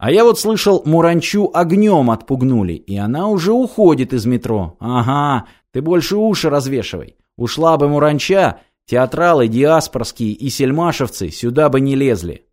А я вот слышал, Муранчу огнем отпугнули, и она уже уходит из метро. Ага, ты больше уши развешивай. Ушла бы Муранча, театралы диаспорские и сельмашевцы сюда бы не лезли.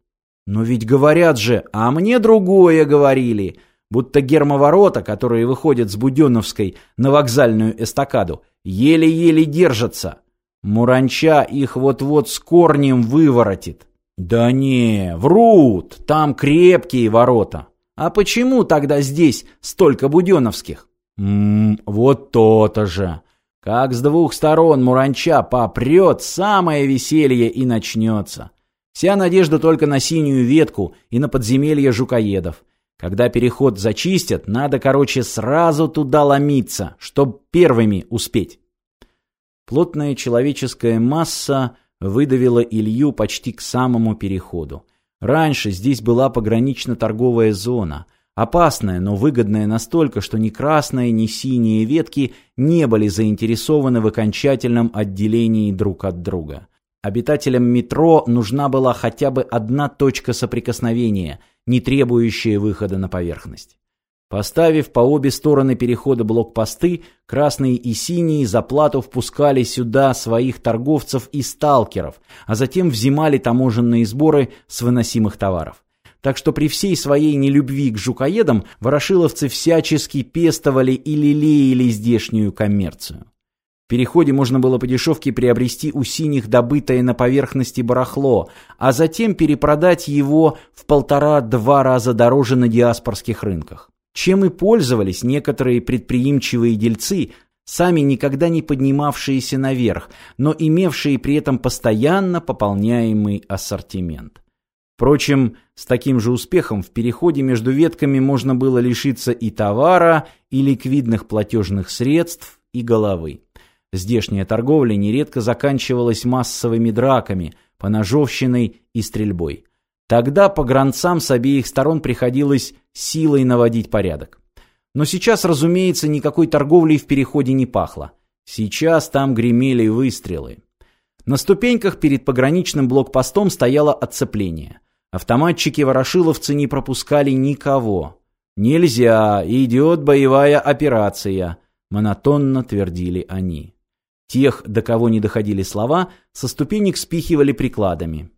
Но ведь говорят же, а мне другое говорили, будто гермоворота, которые выходят с Буденновской на вокзальную эстакаду, еле-еле держатся. Муранча их вот-вот с корнем выворотит. Да не, врут, там крепкие ворота. А почему тогда здесь столько буденовских? Ммм, вот то-то же. Как с двух сторон Муранча попрет, самое веселье и начнется. Вся надежда только на синюю ветку и на подземелье жукоедов. Когда переход зачистят, надо, короче, сразу туда ломиться, чтоб первыми успеть. Плотная человеческая масса выдавила Илью почти к самому переходу. Раньше здесь была погранично-торговая зона, опасная, но выгодная настолько, что ни красные, ни синие ветки не были заинтересованы в окончательном отделении друг от друга. Обитателям метро нужна была хотя бы одна точка соприкосновения, не требующая выхода на поверхность. Поставив по обе стороны перехода блокпосты, красные и синие за плату впускали сюда своих торговцев и сталкеров, а затем взимали таможенные сборы с выносимых товаров. Так что при всей своей нелюбви к жукоедам ворошиловцы всячески пестовали и лелеяли здешнюю коммерцию. В переходе можно было по дешевке приобрести у синих добытое на поверхности барахло, а затем перепродать его в полтора-два раза дороже на диаспорских рынках чем и пользовались некоторые предприимчивые дельцы, сами никогда не поднимавшиеся наверх, но имевшие при этом постоянно пополняемый ассортимент. Впрочем, с таким же успехом в переходе между ветками можно было лишиться и товара, и ликвидных платежных средств, и головы. Здешняя торговля нередко заканчивалась массовыми драками, поножовщиной и стрельбой. Тогда погранцам с обеих сторон приходилось силой наводить порядок. Но сейчас, разумеется, никакой торговлей в переходе не пахло. Сейчас там гремели выстрелы. На ступеньках перед пограничным блокпостом стояло отцепление. Автоматчики-ворошиловцы не пропускали никого. «Нельзя, идет боевая операция», — монотонно твердили они. Тех, до кого не доходили слова, со ступенек спихивали прикладами.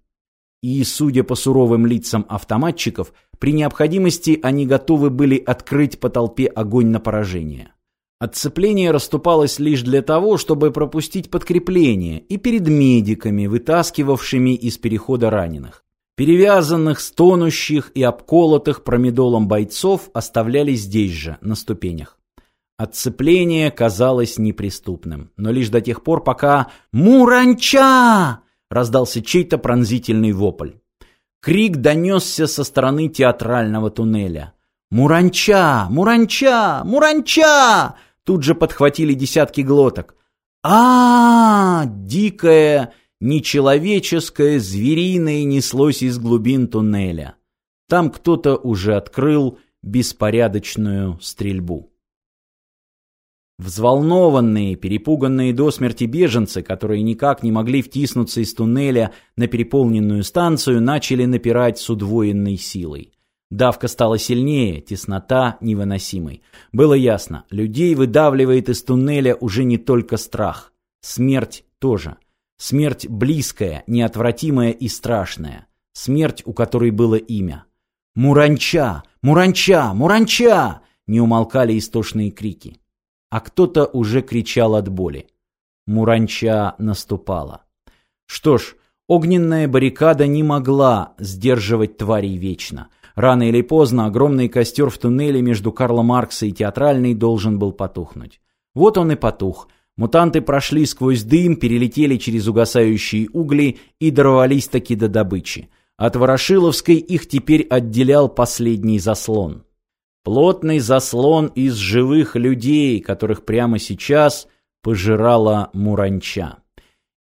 И, судя по суровым лицам автоматчиков, при необходимости они готовы были открыть по толпе огонь на поражение. Отцепление расступалось лишь для того, чтобы пропустить подкрепление и перед медиками, вытаскивавшими из перехода раненых. Перевязанных, стонущих и обколотых промедолом бойцов оставляли здесь же, на ступенях. Отцепление казалось неприступным, но лишь до тех пор, пока «Муранча!» Раздался чей-то пронзительный вопль. Крик донесся со стороны театрального туннеля. «Муранча! Муранча! Муранча!» Тут же подхватили десятки глоток. а, -а, -а Дикое, нечеловеческое, звериное неслось из глубин туннеля. Там кто-то уже открыл беспорядочную стрельбу. Взволнованные, перепуганные до смерти беженцы, которые никак не могли втиснуться из туннеля на переполненную станцию, начали напирать с удвоенной силой. Давка стала сильнее, теснота невыносимой. Было ясно, людей выдавливает из туннеля уже не только страх. Смерть тоже. Смерть близкая, неотвратимая и страшная. Смерть, у которой было имя. «Муранча! Муранча! Муранча!» Не умолкали истошные крики а кто-то уже кричал от боли. Муранча наступала. Что ж, огненная баррикада не могла сдерживать тварей вечно. Рано или поздно огромный костер в туннеле между Карла Маркса и Театральной должен был потухнуть. Вот он и потух. Мутанты прошли сквозь дым, перелетели через угасающие угли и дорвались таки до добычи. От Ворошиловской их теперь отделял последний заслон. Плотный заслон из живых людей, которых прямо сейчас пожирала муранча.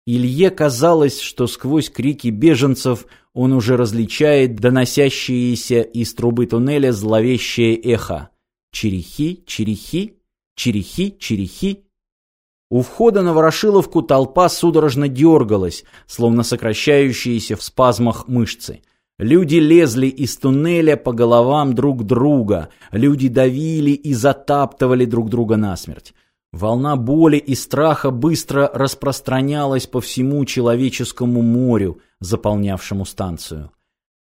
Илье казалось, что сквозь крики беженцев он уже различает доносящиеся из трубы туннеля зловещее эхо. Черехи, черехи, черехи, черехи. У входа на Ворошиловку толпа судорожно дергалась, словно сокращающиеся в спазмах мышцы. Люди лезли из туннеля по головам друг друга, люди давили и затаптывали друг друга насмерть. Волна боли и страха быстро распространялась по всему человеческому морю, заполнявшему станцию.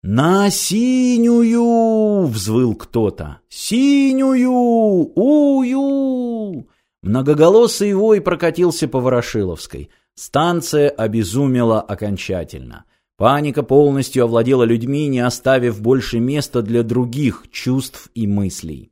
«На синюю!» — взвыл кто-то. «Синюю! Ую!» Многоголосый вой прокатился по Ворошиловской. Станция обезумела окончательно. Паника полностью овладела людьми, не оставив больше места для других чувств и мыслей.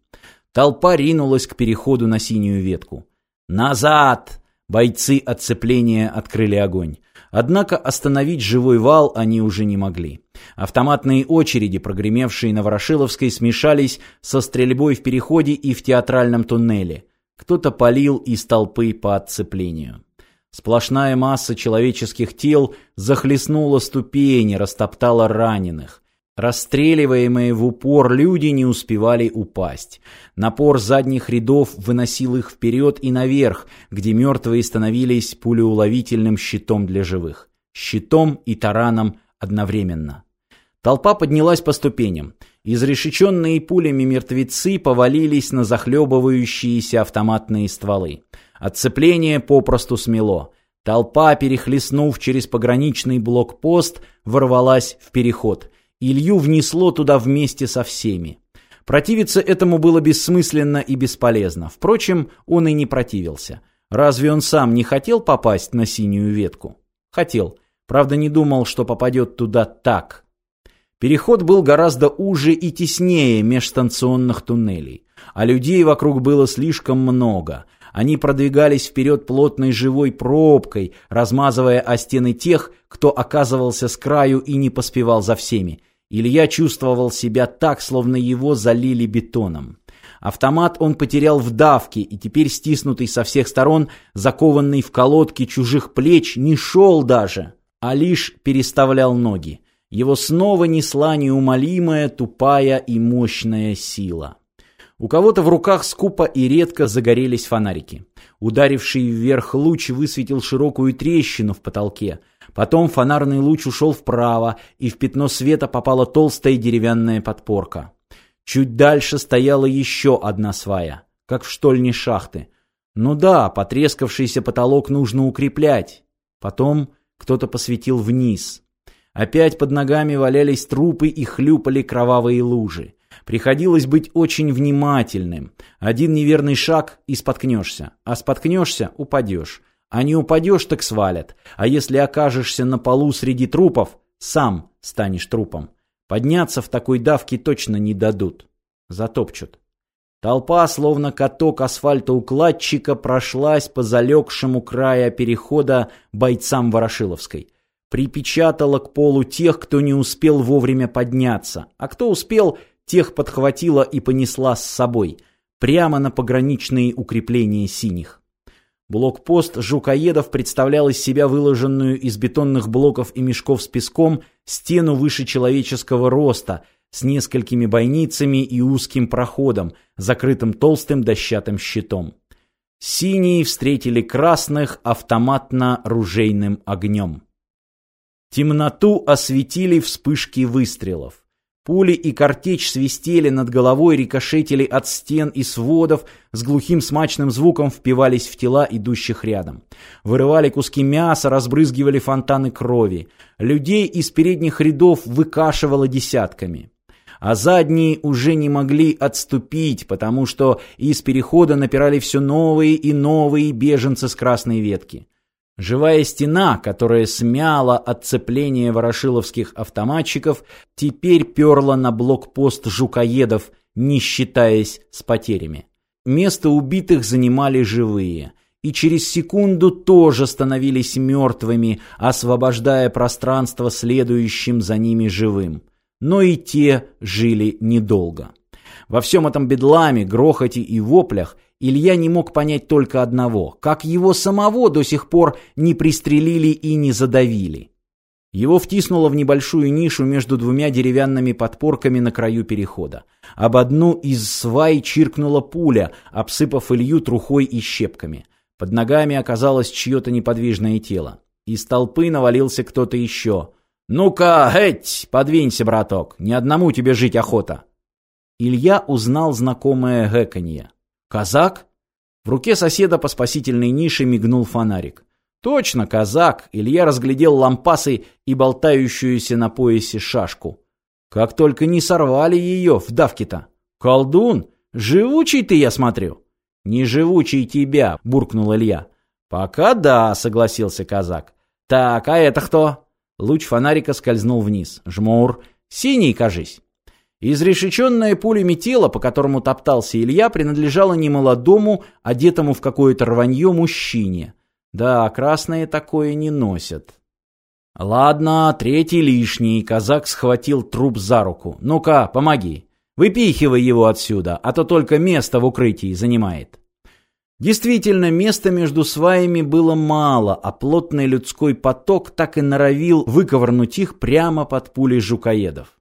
Толпа ринулась к переходу на синюю ветку. «Назад!» Бойцы отцепления открыли огонь. Однако остановить живой вал они уже не могли. Автоматные очереди, прогремевшие на Ворошиловской, смешались со стрельбой в переходе и в театральном туннеле. Кто-то палил из толпы по отцеплению. Сплошная масса человеческих тел захлестнула ступени, растоптала раненых. Расстреливаемые в упор люди не успевали упасть. Напор задних рядов выносил их вперед и наверх, где мертвые становились пулеуловительным щитом для живых. Щитом и тараном одновременно. Толпа поднялась по ступеням. Изрешеченные пулями мертвецы повалились на захлебывающиеся автоматные стволы. Отцепление попросту смело. Толпа, перехлестнув через пограничный блокпост, ворвалась в переход. Илью внесло туда вместе со всеми. Противиться этому было бессмысленно и бесполезно. Впрочем, он и не противился. Разве он сам не хотел попасть на синюю ветку? Хотел. Правда, не думал, что попадет туда так. Переход был гораздо уже и теснее межстанционных туннелей. А людей вокруг было слишком много – они продвигались вперед плотной живой пробкой, размазывая о стены тех, кто оказывался с краю и не поспевал за всеми. Илья чувствовал себя так, словно его залили бетоном. Автомат он потерял в давке, и теперь стиснутый со всех сторон, закованный в колодки чужих плеч, не шел даже, а лишь переставлял ноги. Его снова несла неумолимая, тупая и мощная сила. У кого-то в руках скупо и редко загорелись фонарики. Ударивший вверх луч высветил широкую трещину в потолке. Потом фонарный луч ушел вправо, и в пятно света попала толстая деревянная подпорка. Чуть дальше стояла еще одна свая, как в штольне шахты. Ну да, потрескавшийся потолок нужно укреплять. Потом кто-то посветил вниз. Опять под ногами валялись трупы и хлюпали кровавые лужи. Приходилось быть очень внимательным. Один неверный шаг и споткнешься. А споткнешься – упадешь. А не упадешь, так свалят. А если окажешься на полу среди трупов, сам станешь трупом. Подняться в такой давке точно не дадут. Затопчут. Толпа, словно каток асфальтоукладчика, прошлась по залегшему края перехода бойцам Ворошиловской. Припечатала к полу тех, кто не успел вовремя подняться, а кто успел, Тех подхватила и понесла с собой, прямо на пограничные укрепления синих. Блокпост Жукоедов представлял из себя выложенную из бетонных блоков и мешков с песком стену выше человеческого роста, с несколькими бойницами и узким проходом, закрытым толстым дощатым щитом. Синие встретили красных автоматно-ружейным огнем. Темноту осветили вспышки выстрелов. Пули и картечь свистели над головой, рикошетили от стен и сводов, с глухим смачным звуком впивались в тела идущих рядом. Вырывали куски мяса, разбрызгивали фонтаны крови. Людей из передних рядов выкашивало десятками. А задние уже не могли отступить, потому что из перехода напирали все новые и новые беженцы с красной ветки. Живая стена, которая смяла отцепление ворошиловских автоматчиков, теперь перла на блокпост жукоедов, не считаясь с потерями. Место убитых занимали живые, и через секунду тоже становились мертвыми, освобождая пространство следующим за ними живым. Но и те жили недолго. Во всем этом бедламе, грохоте и воплях – Илья не мог понять только одного, как его самого до сих пор не пристрелили и не задавили. Его втиснуло в небольшую нишу между двумя деревянными подпорками на краю перехода. Об одну из свай чиркнула пуля, обсыпав Илью трухой и щепками. Под ногами оказалось чье-то неподвижное тело. Из толпы навалился кто-то еще. «Ну-ка, эть, подвинься, браток, ни одному тебе жить охота». Илья узнал знакомое гэканье. «Казак?» В руке соседа по спасительной нише мигнул фонарик. Точно, казак. Илья разглядел лампасы и болтающуюся на поясе шашку. Как только не сорвали ее в давке-то. Колдун, живучий ты, я смотрю. Не живучий тебя, буркнул Илья. Пока да, согласился казак. Так, а это кто? Луч фонарика скользнул вниз. Жмур. Синий, кажись. Изрешеченное пулями тело, по которому топтался Илья, принадлежало немолодому, одетому в какое-то рванье мужчине. Да, красные такое не носят. Ладно, третий лишний. Казак схватил труп за руку. Ну-ка, помоги. Выпихивай его отсюда, а то только место в укрытии занимает. Действительно, места между сваями было мало, а плотный людской поток так и норовил выковырнуть их прямо под пули жукоедов.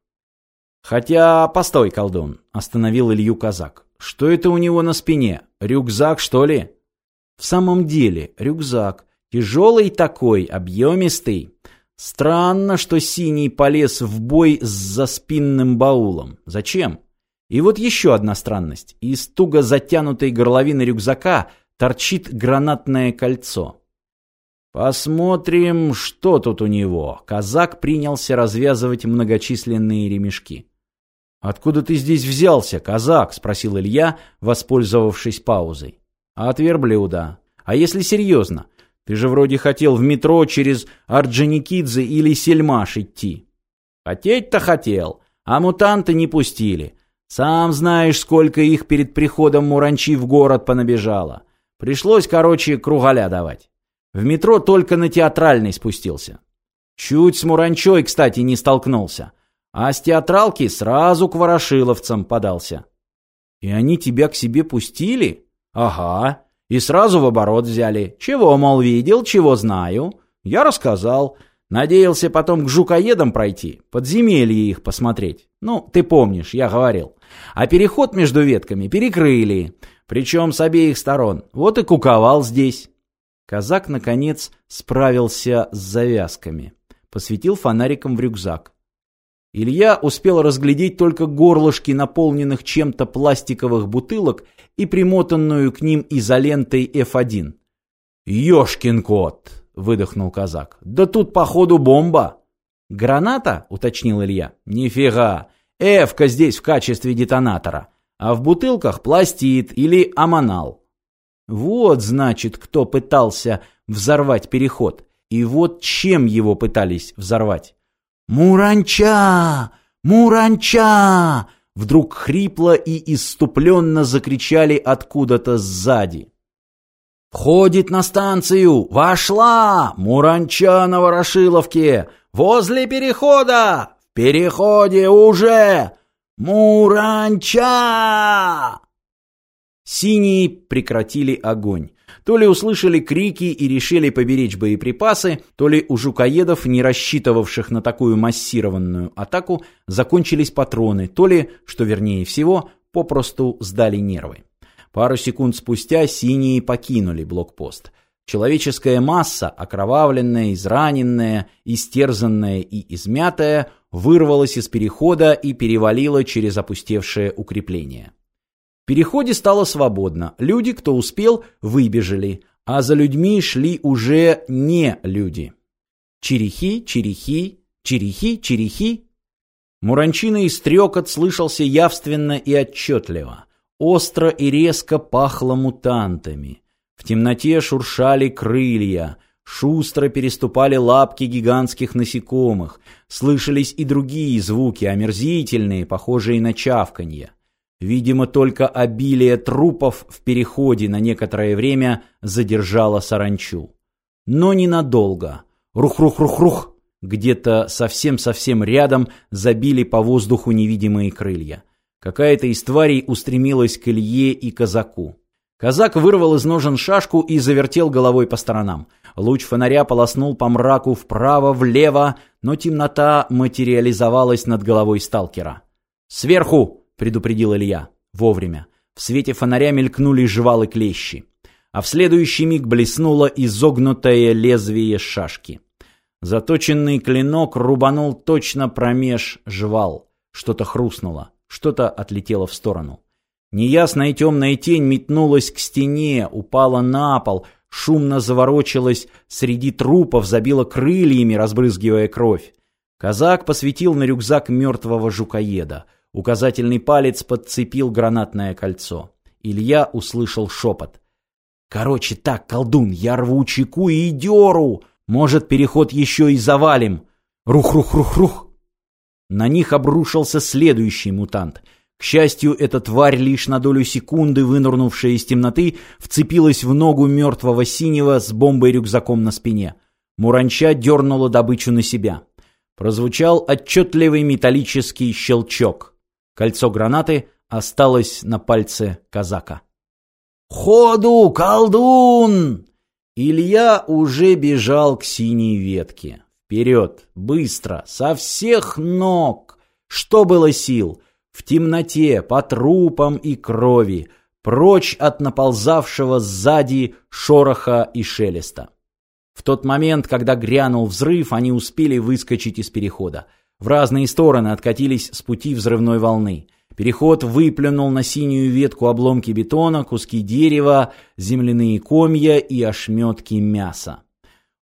«Хотя, постой, колдун», — остановил Илью казак. «Что это у него на спине? Рюкзак, что ли?» «В самом деле, рюкзак. Тяжелый такой, объемистый. Странно, что Синий полез в бой с заспинным баулом. Зачем?» И вот еще одна странность. Из туго затянутой горловины рюкзака торчит гранатное кольцо. Посмотрим, что тут у него. Казак принялся развязывать многочисленные ремешки. «Откуда ты здесь взялся, казак?» — спросил Илья, воспользовавшись паузой. «От верблюда. А если серьезно? Ты же вроде хотел в метро через Орджоникидзе или Сельмаш идти». «Хотеть-то хотел, а мутанты не пустили. Сам знаешь, сколько их перед приходом Муранчи в город понабежало. Пришлось, короче, кругаля давать. В метро только на театральный спустился. Чуть с Муранчой, кстати, не столкнулся. А с театралки сразу к ворошиловцам подался. И они тебя к себе пустили? Ага. И сразу в оборот взяли. Чего, мол, видел, чего знаю. Я рассказал. Надеялся потом к жукоедам пройти, подземелье их посмотреть. Ну, ты помнишь, я говорил. А переход между ветками перекрыли, причем с обеих сторон. Вот и куковал здесь. Казак, наконец, справился с завязками. Посветил фонариком в рюкзак. Илья успел разглядеть только горлышки наполненных чем-то пластиковых бутылок и примотанную к ним изолентой F1. «Ешкин кот!» выдохнул казак. Да тут походу бомба. Граната, уточнил Илья. Нифига. Эвка здесь в качестве детонатора, а в бутылках пластид или аманал. Вот, значит, кто пытался взорвать переход. И вот чем его пытались взорвать. «Муранча! Муранча!» Вдруг хрипло и иступленно закричали откуда-то сзади. «Входит на станцию! Вошла! Муранча на Ворошиловке! Возле перехода! В переходе уже! Муранча!» Синие прекратили огонь. То ли услышали крики и решили поберечь боеприпасы, то ли у жукоедов, не рассчитывавших на такую массированную атаку, закончились патроны, то ли, что вернее всего, попросту сдали нервы. Пару секунд спустя синие покинули блокпост. Человеческая масса, окровавленная, израненная, истерзанная и измятая, вырвалась из перехода и перевалила через опустевшее укрепление. Переходе стало свободно. Люди, кто успел, выбежали, а за людьми шли уже не люди. Черехи, черехи, черехи, черехи. Муранчиный стрекот слышался явственно и отчетливо. Остро и резко пахло мутантами. В темноте шуршали крылья, шустро переступали лапки гигантских насекомых, слышались и другие звуки, омерзительные, похожие на чавканье. Видимо, только обилие трупов в переходе на некоторое время задержало саранчу. Но ненадолго. Рух-рух-рух-рух! Где-то совсем-совсем рядом забили по воздуху невидимые крылья. Какая-то из тварей устремилась к Илье и казаку. Казак вырвал из ножен шашку и завертел головой по сторонам. Луч фонаря полоснул по мраку вправо-влево, но темнота материализовалась над головой сталкера. «Сверху!» — предупредил Илья. Вовремя. В свете фонаря мелькнули жвалы клещи. А в следующий миг блеснуло изогнутое лезвие шашки. Заточенный клинок рубанул точно промеж жвал. Что-то хрустнуло, что-то отлетело в сторону. Неясная темная тень метнулась к стене, упала на пол, шумно заворочилась среди трупов, забила крыльями, разбрызгивая кровь. Казак посветил на рюкзак мертвого жукоеда. Указательный палец подцепил гранатное кольцо. Илья услышал шепот. «Короче так, колдун, я рву чеку и деру! Может, переход еще и завалим! Рух-рух-рух-рух!» На них обрушился следующий мутант — к счастью, эта тварь, лишь на долю секунды вынырнувшая из темноты, вцепилась в ногу мертвого синего с бомбой-рюкзаком на спине. Муранча дернула добычу на себя. Прозвучал отчетливый металлический щелчок. Кольцо гранаты осталось на пальце казака. «Ходу, колдун!» Илья уже бежал к синей ветке. Вперед, быстро, со всех ног! Что было сил? в темноте, по трупам и крови, прочь от наползавшего сзади шороха и шелеста. В тот момент, когда грянул взрыв, они успели выскочить из перехода. В разные стороны откатились с пути взрывной волны. Переход выплюнул на синюю ветку обломки бетона, куски дерева, земляные комья и ошметки мяса.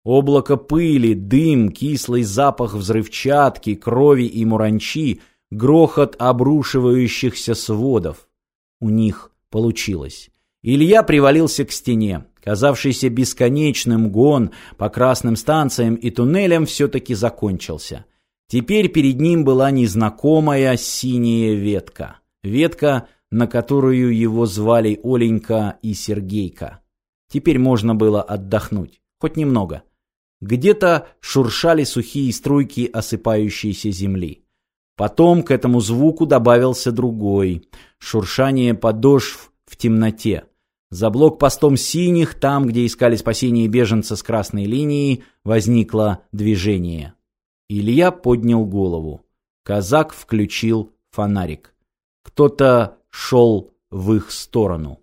Облако пыли, дым, кислый запах взрывчатки, крови и муранчи — грохот обрушивающихся сводов. У них получилось. Илья привалился к стене. Казавшийся бесконечным гон по красным станциям и туннелям все-таки закончился. Теперь перед ним была незнакомая синяя ветка. Ветка, на которую его звали Оленька и Сергейка. Теперь можно было отдохнуть. Хоть немного. Где-то шуршали сухие струйки осыпающейся земли. Потом к этому звуку добавился другой — шуршание подошв в темноте. За блокпостом синих, там, где искали спасение беженца с красной линией, возникло движение. Илья поднял голову. Казак включил фонарик. Кто-то шел в их сторону.